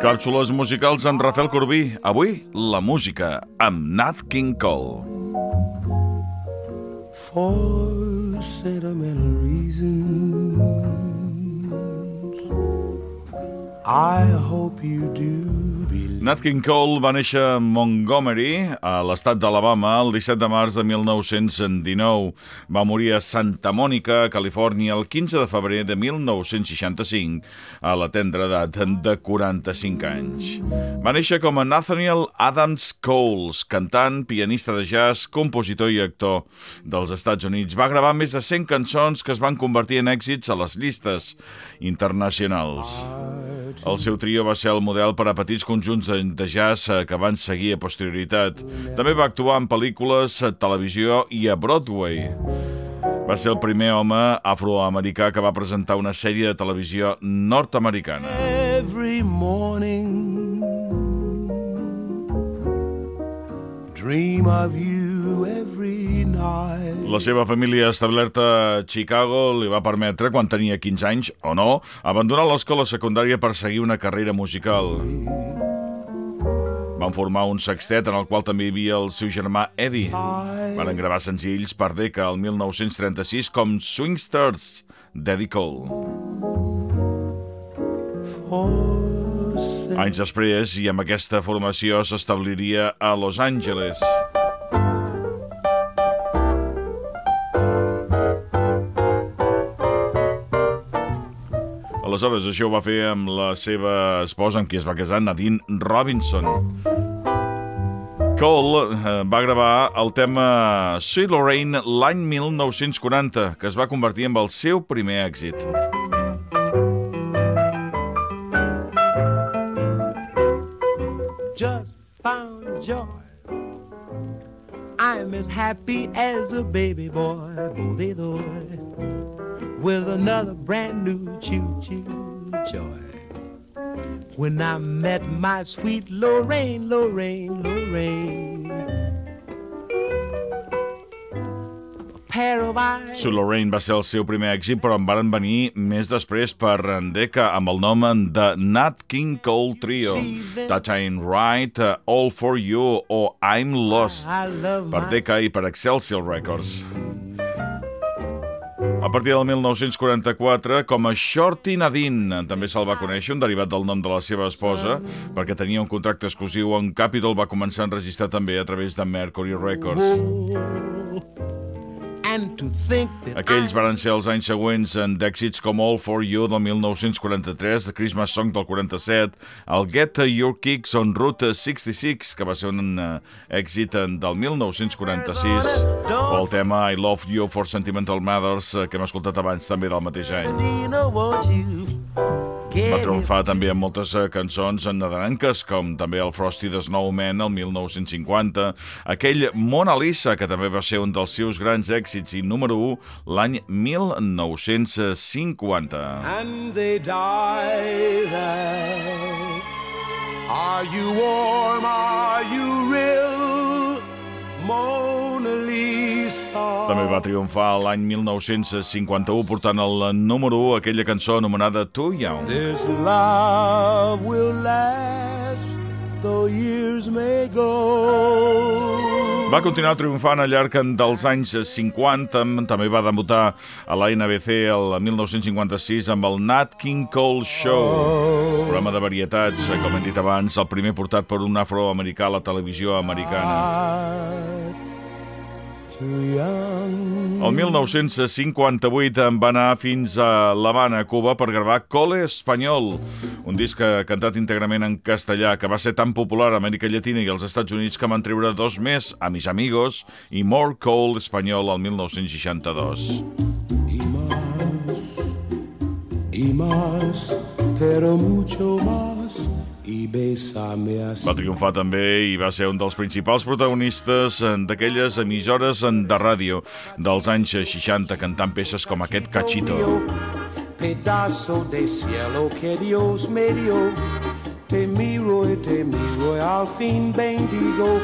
Càpsules musicals amb Rafael Corbí. Avui, la música amb Nat King Cole. For sentimental reasons, I hope you do believe. Nat King Cole va néixer a Montgomery, a l'estat d'Alabama, el 17 de març de 1919. Va morir a Santa Mònica, Califòrnia, el 15 de febrer de 1965, a la tendra edat de 45 anys. Va néixer com a Nathaniel Adams Coles, cantant, pianista de jazz, compositor i actor dels Estats Units. Va gravar més de 100 cançons que es van convertir en èxits a les llistes internacionals. El seu trio va ser el model per a petits conjunts de, jazz eh, que van seguir a posterioritat. També va actuar en pel·lícules, televisió i a Broadway. Va ser el primer home afroamericà que va presentar una sèrie de televisió nord-americana. Every morning, dream of you. La seva família establerta a Chicago li va permetre, quan tenia 15 anys o no, abandonar l'escola secundària per seguir una carrera musical. Van formar un sextet en el qual també hi havia el seu germà Eddie. Van gravar senzills per Decca el 1936 com Swingsters d'Eddie Cole. Anys després, i amb aquesta formació, s'establiria a Los Angeles. Aleshores, això ho va fer amb la seva esposa, amb qui es va casar, Nadine Robinson. Cole eh, va gravar el tema Sweet Lorraine l'any 1940, que es va convertir en el seu primer èxit. just found joy. I'm as happy as a baby boy, boy, with another brand new choo choo joy. When I met my sweet Lorraine, Lorraine, Lorraine. Sue Lorraine va ser el seu primer èxit, però en varen venir més després per Decca amb el nom de Nat King Cole Trio, That Ain't Right, All For You o I'm Lost, love per my Decca i per Excelsior Records. A partir del 1944, com a Shorty Nadine, també se'l va conèixer, un derivat del nom de la seva esposa, perquè tenia un contracte exclusiu on Capitol va començar a enregistrar també a través de Mercury Records. Aquells varen ser els anys següents en d'èxits com All For You del 1943, The Christmas Song del 47, el Get Your Kicks on Route 66, que va ser un uh, èxit del 1946, o el tema I Love You for Sentimental Matters, uh, que hem escoltat abans també del mateix any. Va triomfar també amb moltes eh, cançons nadarenques, com també el Frosty the Snowman el 1950, aquell Mona Lisa, que també va ser un dels seus grans èxits i número 1 l'any 1950. and they die there. Are you warm? Are you També va triomfar l'any 1951 portant el número 1 aquella cançó anomenada Too Young. This love will last, though years may go. Va continuar triomfant al llarg dels anys 50, també va debutar a la NBC el 1956 amb el Nat King Cole Show, programa de varietats, eh, com hem dit abans, el primer portat per un afroamericà a la televisió americana. El 1958 en va anar fins a l'Havana, Cuba, per gravar Cole Espanyol, un disc cantat íntegrament en castellà, que va ser tan popular a Amèrica Llatina i als Estats Units que van treure dos més, a Mis Amigos i More Cole Espanyol, el 1962. Y más, y más, pero mucho más. Va triomfar també i va ser un dels principals protagonistes d'aquelles emissores de ràdio dels anys 60, cantant peces com aquest Cachito. Pedazo de cielo que Dios me dio. Te miro y te miro y al fin bendigo.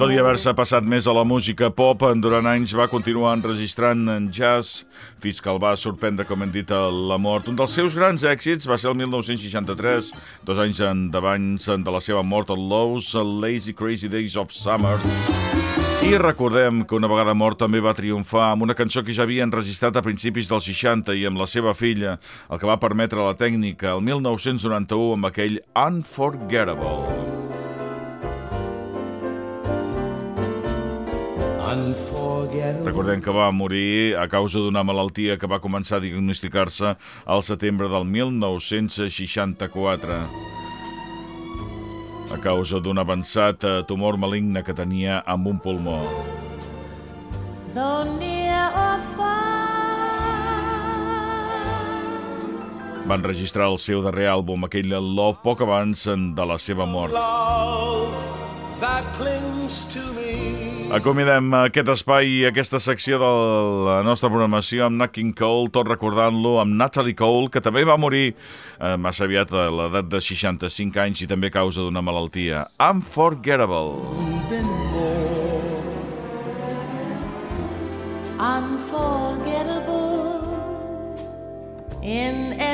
Tot i haver-se passat més a la música pop, durant anys va continuar enregistrant en jazz fins que el va sorprendre, com hem dit, a la mort. Un dels seus grans èxits va ser el 1963, dos anys endavant de la seva mort, el Lowe's Lazy Crazy Days of Summer. I recordem que una vegada mort també va triomfar amb una cançó que ja havia enregistrat a principis dels 60 i amb la seva filla, el que va permetre la tècnica el 1991 amb aquell Unforgettable. Unforgettable. Recordem que va morir a causa d'una malaltia que va començar a diagnosticar-se al setembre del 1964 a causa d'un avançat eh, tumor maligne que tenia amb un pulmó. Though near or far, Va enregistrar el seu darrer àlbum, aquell Love, poc abans de la seva mort. Love that clings to me. Acomiadem aquest espai i aquesta secció de la nostra programació amb Nat King Cole, tot recordant-lo amb Natalie Cole, que també va morir eh, massa aviat a l'edat de 65 anys i també a causa d'una malaltia. Unforgettable. Unforgettable in every